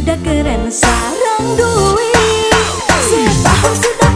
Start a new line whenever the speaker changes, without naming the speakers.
sudah keren sarang duit. Setahun sudah